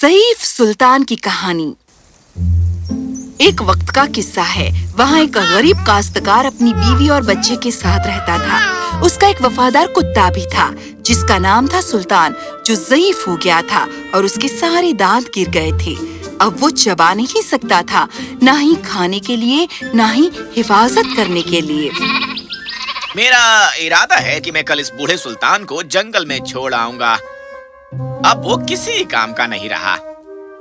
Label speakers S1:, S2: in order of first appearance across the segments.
S1: ضعیف سلطان کی کہانی۔ ایک وقت کا قصہ ہے۔ وہاں ایک غریب کاشتکار اپنی بیوی اور بچے کے ساتھ رہتا تھا۔ اس کا ایک وفادار کتا بھی تھا، جس کا نام تھا سلطان، جو ضعیف ہو گیا تھا اور اس کے سارے دانت گر گئے تھے۔ اب وہ چبا نہیں سکتا تھا، نہ ہی کھانے کے لیے، نہ ہی حفاظت کرنے کے لیے۔
S2: میرا ارادہ ہے کہ میں کل اس بوڑھے سلطان کو جنگل میں چھوڑ آؤں گا۔ اب وہ کسی کام کا نہیں رہا۔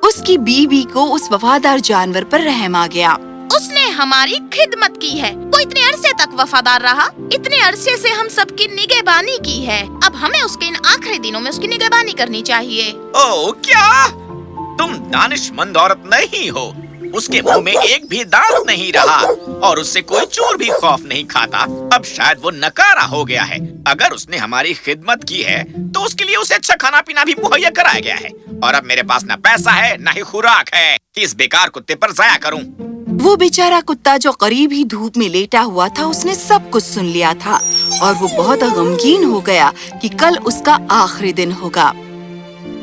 S1: اس کی بیوی کو اس وفادار جانور پر رحم آ گیا۔
S3: اس نے ہماری خدمت کی ہے۔ وہ اتنے عرصے تک وفادار رہا۔ اتنے عرصے سے ہم سب کی نگہبانی کی ہے۔ اب ہمیں اس کے ان آخری دنوں میں اس کی نگہبانی کرنی چاہیے۔
S2: او کیا؟ تم دانش مند عورت نہیں ہو۔ اس کے منہ میں ایک بھی دانت نہیں رہا اور اس سے کوئی چور بھی خوف نہیں کھاتا۔ اب شاید وہ نکارا ہو گیا ہے۔ اگر اس نے ہماری خدمت کی ہے تو اس کے لیے اسے اچھا کھانا پینا بھی مہیا کرایا گیا ہے۔ اور اب میرے پاس نہ پیسہ ہے نہ ہی خوراک ہے۔ کہ اس بیکار کتے پر ضائع کروں۔
S1: وہ بیچارہ کتا جو قریب ہی دھوپ میں لیٹا ہوا تھا اس نے سب کچھ سن لیا تھا۔ اور وہ بہت غمگین ہو گیا کہ کل اس کا آخری دن ہوگا۔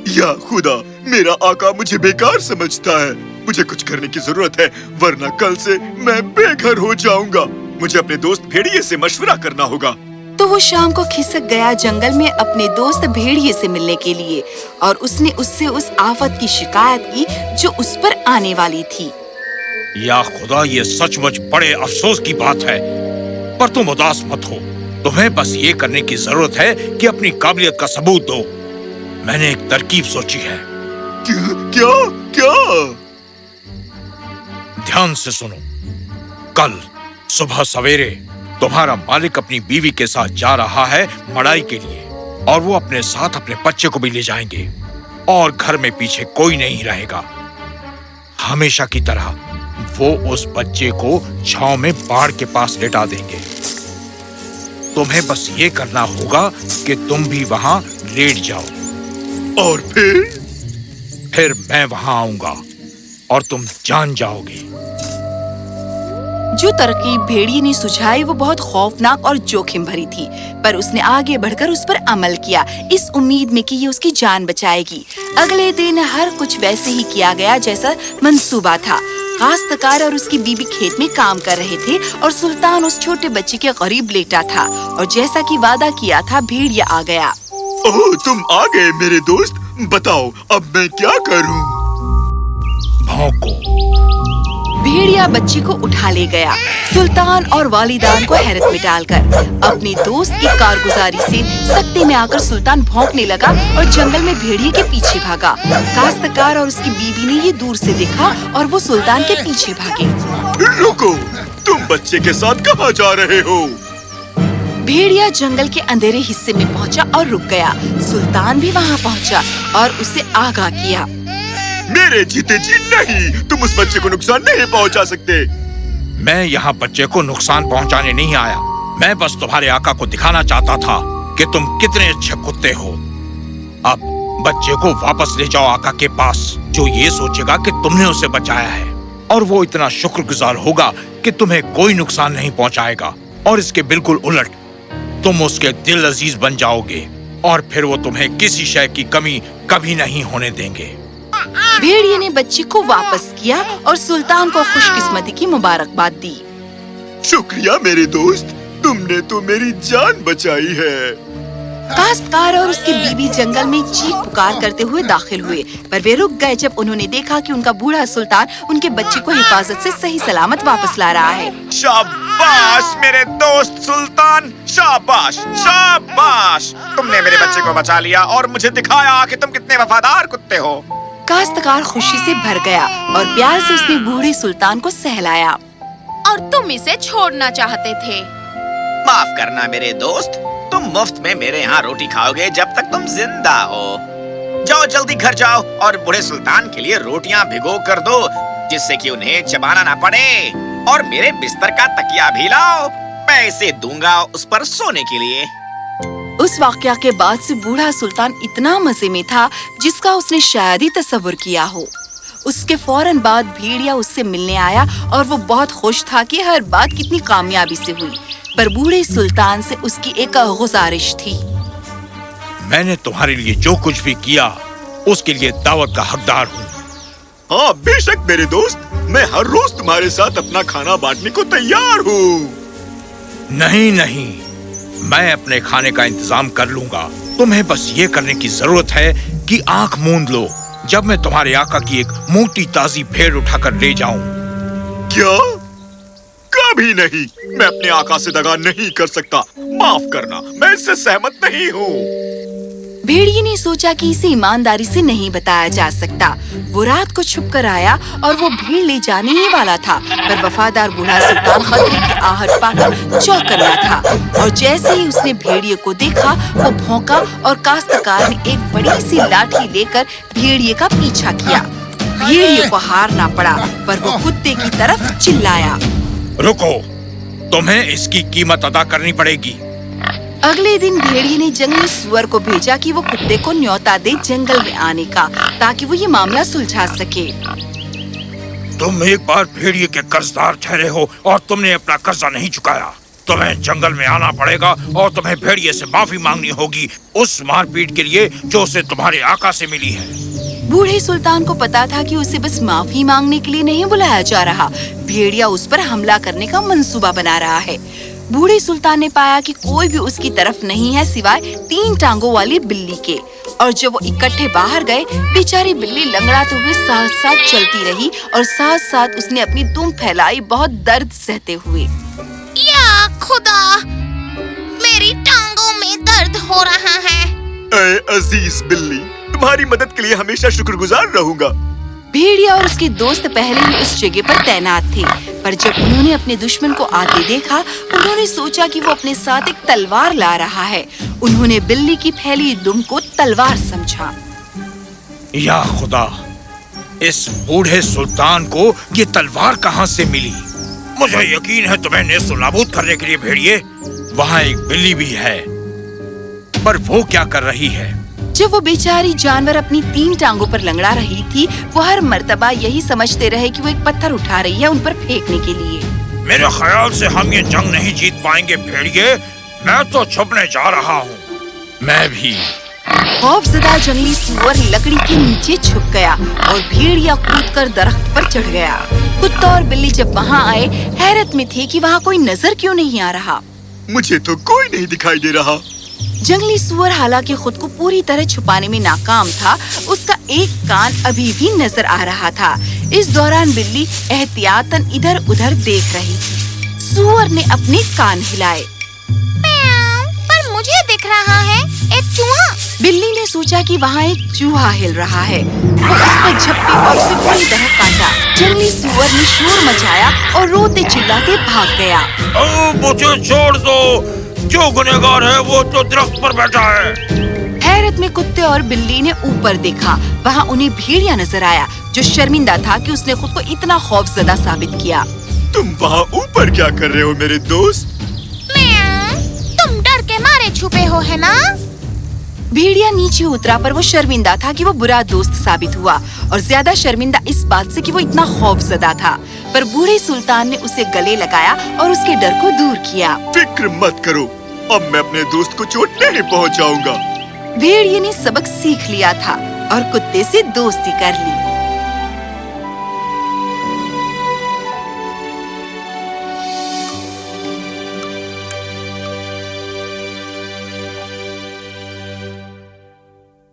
S4: یا خدا میرا آقا مجھے بیکار سمجھتا ہے۔ مجھے کچھ کرنے کی ضرورت ہے ورنہ کل سے میں بے گھر ہو جاؤں گا۔ مجھے اپنے دوست بھیڑیے سے مشورہ کرنا ہوگا۔
S1: تو وہ شام کو کھسک گیا جنگل میں اپنے دوست بھیڑیے سے ملنے کے لیے اور اس نے اس سے اس آفت کی شکایت کی جو اس پر آنے والی تھی۔
S5: یا خدا یہ سچ مچ بڑے افسوس کی بات ہے۔ پر تم اداس مت ہو۔ تمہیں بس یہ کرنے کی ضرورت ہے کہ اپنی قابلیت کا ثبوت دو۔ میں نے ایک ترکیب سوچی ہے۔
S4: کیا کیا کیا؟
S5: دھیان سے سنو۔ کل صبح سویرے تمہارا مالک اپنی بیوی کے ساتھ جا رہا ہے مڑائی کے لیے، اور وہ اپنے ساتھ اپنے بچے کو بھی لے جائیں گے، اور گھر میں پیچھے کوئی نہیں رہے گا۔ ہمیشہ کی طرح وہ اس بچے کو چھاؤں میں باڑ کے پاس لٹا دیں گے۔ تمہیں بس یہ کرنا ہوگا کہ تم بھی وہاں لیٹ جاؤ۔
S4: اور پھر
S5: پھر میں وہاں آؤں گا۔ اور تم جان جاؤ گے۔
S1: جو ترکیب بھیڑیے نے سجھائی وہ بہت خوفناک اور جوخم بھری تھی پر اس نے آگے بڑھ کر اس پر عمل کیا۔ اس امید میں کہ یہ اس کی جان بچائے گی۔ اگلے دن ہر کچھ ویسے ہی کیا گیا جیسا منصوبہ تھا۔ کاشتکار اور اس کی بیوی کھیت میں کام کر رہے تھے اور سلطان اس چھوٹے بچے کے قریب لیٹا تھا اور جیسا کہ وعدہ کیا تھا بھیڑیا آ گیا۔
S4: اوہ تم آ گئے میرے دوست۔ بتاؤ اب میں کیا کروں؟
S5: بھونکو
S1: بھیڑیا بچے کو اٹھا لے گیا۔ سلطان اور والدان کو حیرت میں ڈال کر۔ اپنی دوست کی کارگزاری سے سکتے میں آ کر سلطان بھونکنے لگا اور جنگل میں بھیڑیے کے پیچھے بھاگا۔ کاشتکار اور اس کی بیوی نے یہ دور سے دیکھا اور وہ سلطان کے پیچھے بھاگے۔
S4: رکو تم بچے کے ساتھ کہاں جا رہے ہو؟
S1: بھیڑیا جنگل کے اندھیرے حصے میں پہنچا اور رک گیا۔ سلطان بھی وہاں پہنچا اور اسے آگاہ کیا۔
S4: میرے جیتے جی نہیں! تم اس بچے کو نقصان نہیں پہنچا سکتے!
S5: میں یہاں بچے کو نقصان پہنچانے نہیں آیا۔ میں بس تمہارے آقا کو دکھانا چاہتا تھا کہ تم کتنے اچھے کتے ہو۔ اب بچے کو واپس لے جاؤ آقا کے پاس، جو یہ سوچے گا کہ تم نے اسے بچایا ہے۔ اور وہ اتنا شکر گزار ہوگا کہ تمہیں کوئی نقصان نہیں پہنچائے گا۔ اور اس کے بالکل الٹ تم اس کے دل عزیز بن جاؤ گے اور پھر وہ تمہیں کسی شے کی کمی کبھی نہیں ہونے دیں گے۔
S1: بھیڑیے نے بچے کو واپس کیا اور سلطان کو خوش قسمتی کی مبارکباد دی۔
S4: شکریہ میرے دوست تم نے تو میری جان بچائی ہے۔
S1: کاشتکار اور اس کی بیوی جنگل میں چیخ پکار کرتے ہوئے داخل ہوئے پر وہ رک گئے جب انہوں نے دیکھا کہ ان کا بوڑھا سلطان ان کے بچے کو حفاظت سے صحیح سلامت واپس لا رہا ہے۔
S2: شاباش میرے دوست سلطان شاباش شاباش۔ تم نے میرے بچے کو بچا لیا اور مجھے دکھایا کہ تم کتنے وفادار کتے ہو۔
S1: کاشتکار خوشی سے بھر گیا اور پیار سے اس نے بوڑھے سلطان کو سہلایا۔
S3: اور تم اسے چھوڑنا چاہتے تھے۔
S2: معاف کرنا میرے دوست تم مفت میں میرے یہاں روٹی کھاؤ گے جب تک تم زندہ ہو۔ جاؤ جلدی گھر جاؤ اور بڑے سلطان کے لیے روٹیاں بھگو کر دو جس سے کہ انہیں چبانا نہ پڑے۔ اور میرے بستر کا تکیا بھی لاؤ میں اسے دوں گا اس پر سونے کے لیے۔
S1: اس واقعہ کے بعد سے بوڑھا سلطان اتنا مزے میں تھا جس کا اس نے شاید ہی تصور کیا ہو۔ اس کے فوراً بعد بھیڑیا اس سے ملنے آیا اور وہ بہت خوش تھا کہ ہر بات کتنی کامیابی سے ہوئی۔ پر بوڑھے سلطان سے اس کی ایک گزارش تھی۔
S5: میں نے تمہارے لیے جو کچھ بھی کیا میں اپنے کھانے کا انتظام کر
S4: لوں گا۔ تمہیں بس یہ کرنے کی ضرورت ہے کہ آنکھ موند لو۔ جب میں
S5: تمہارے آقا کی ایک موٹی تازی بھیڑ اٹھا کر لے جاؤں۔ کیا؟ کبھی نہیں۔ میں اپنے آقا سے دگا نہیں کر سکتا۔ معاف کرنا، میں اس سے سہمت نہیں ہوں۔ بھیڑیے نے
S4: سوچا کہ اسے ایمانداری سے نہیں بتایا جا سکتا۔ وہ رات کو چھپ کر آیا اور وہ بھیڑ
S1: لے جانے ہی والا تھا، پر وفادار بوڑھا سلطان خطرے کی آہٹ پا کر چوک کرنا تھا۔ اور جیسے ہی اس نے بھیڑیے کو دیکھا، وہ بھونکا اور کاشتکار نے ایک بڑی سی لاٹھی لے کر بھیڑیے کا پیچھا کیا۔ بھیڑیے کو ہارنا پڑا، پر وہ کتے کی طرف چلایا۔ رکو، تمہیں اس کی قیمت ادا کرنی پڑے گی۔ اگلے دن بھیڑیے نے جنگلی سور کو بھیجا
S5: کہ وہ کتے کو نیوتا دے جنگل
S1: میں آنے کا تاکہ وہ یہ معاملہ سلجھا سکے۔ تم ایک بار بھیڑیے کے قرضدار ٹھہرے ہو اور تم نے اپنا قرضہ نہیں چکایا۔
S5: تمہیں جنگل میں آنا پڑے گا اور تمہیں بھیڑیے سے معافی مانگنی ہوگی اس مار پیٹ کے لیے جو اسے تمہارے آقا سے ملی ہے۔ بوڑھے سلطان کو پتا تھا کہ اسے بس معافی مانگنے کے لیے
S1: نہیں بلایا جا رہا۔ بھیڑیا اس پر حملہ کرنے کا منصوبہ بنا رہا ہے۔ بوڑھی سلطان نے پایا کہ کوئی بھی اس کی طرف نہیں ہے سوائے تین ٹانگوں والی بلی کے۔ اور جب وہ اکٹھے باہر گئے بیچاری بلی لنگڑاتے ہوئے ساتھ ساتھ چلتی رہی اور ساتھ ساتھ اس نے اپنی دم پھیلائی بہت درد سہتے ہوئے۔ یا خدا میری ٹانگوں میں درد ہو رہا ہے۔ اے
S3: عزیز بلی تمہاری مدد کے لیے ہمیشہ شکر گزار
S4: رہوں گا۔ بھیڑیا اور اس کے دوست پہلے ہی اس
S1: جگہ پر تعینات تھے۔ پر جب انہوں نے اپنے دشمن کو آتے دیکھا، انہوں نے سوچا کہ وہ اپنے ساتھ ایک تلوار لا رہا ہے۔ انہوں نے بلی کی پھیلی دم کو تلوار سمجھا۔ یا خدا، اس بوڑھے
S5: سلطان کو یہ تلوار کہاں سے ملی؟ مجھے یقین ہے تمہیں نیس و نابود کرنے کے لیے بھیڑیے، وہاں ایک بلی بھی ہے۔ پر وہ کیا کر رہی ہے؟ جب وہ بیچاری
S1: جانور اپنی تین ٹانگوں پر لنگڑا رہی تھی وہ ہر مرتبہ یہی سمجھتے رہے کہ وہ ایک پتھر اٹھا رہی ہے ان پر پھینکنے کے لیے۔ میرے خیال سے
S5: ہم یہ جنگ نہیں جیت پائیں گے بھیڑیے۔ میں تو چھپنے جا رہا ہوں۔ میں بھی۔ خوف زدہ
S1: جنگلی سور لکڑی کے نیچے چھپ گیا اور بھیڑیا کود کر درخت پر چڑھ گیا۔ کتا اور بلی جب وہاں آئے حیرت میں تھے کہ وہاں کوئی نظر کیوں نہیں آ رہا۔ مجھے
S4: تو کوئی نہیں دکھائی دے رہا۔ جنگلی
S1: سور حالانکہ خود کو پوری طرح چھپانے میں ناکام تھا اس کا ایک کان ابھی بھی نظر آ رہا تھا۔ اس دوران بلی احتیاطاً ادھر ادھر دیکھ رہی۔ تھی سور نے اپنے کان ہلائے۔
S3: پر مجھے دکھ رہا ہے۔ ایک چوہا۔ بلی
S1: نے سوچا کہ وہاں ایک چوہا ہل رہا ہے۔ وہ اس پر جھپی اور اسے پوری طرح کاٹا جنگلی سور نے شور مچایا اور روتے چلاتے بھاگ گیا۔ مجھے
S5: چھوڑ دو۔ جو گنہگار ہے وہ تو درخت پر بیٹھا ہے۔ حیرت میں
S1: کتے اور بلی نے اوپر دیکھا۔ وہاں انہیں بھیڑیا نظر آیا جو شرمندہ تھا کہ اس نے خود کو اتنا خوف زدہ ثابت کیا۔
S4: تم وہاں اوپر کیا کر رہے ہو میرے دوست؟
S3: تم ڈر کے مارے چھپے ہو ہے نا؟ بھیڑیا
S1: نیچے اترا پر وہ شرمندہ تھا کہ وہ برا دوست ثابت ہوا اور زیادہ شرمندہ اس بات سے کہ وہ اتنا خوف زدہ تھا پر بوڑھے سلطان نے اسے گلے لگایا اور اس کے ڈر کو دور
S4: کیا فکر مت کرو اب میں اپنے دوست کو چوٹ نہیں
S1: پہنچاؤں گا بھیڑیے نے سبق سیکھ لیا تھا اور کتے سے دوستی کر لی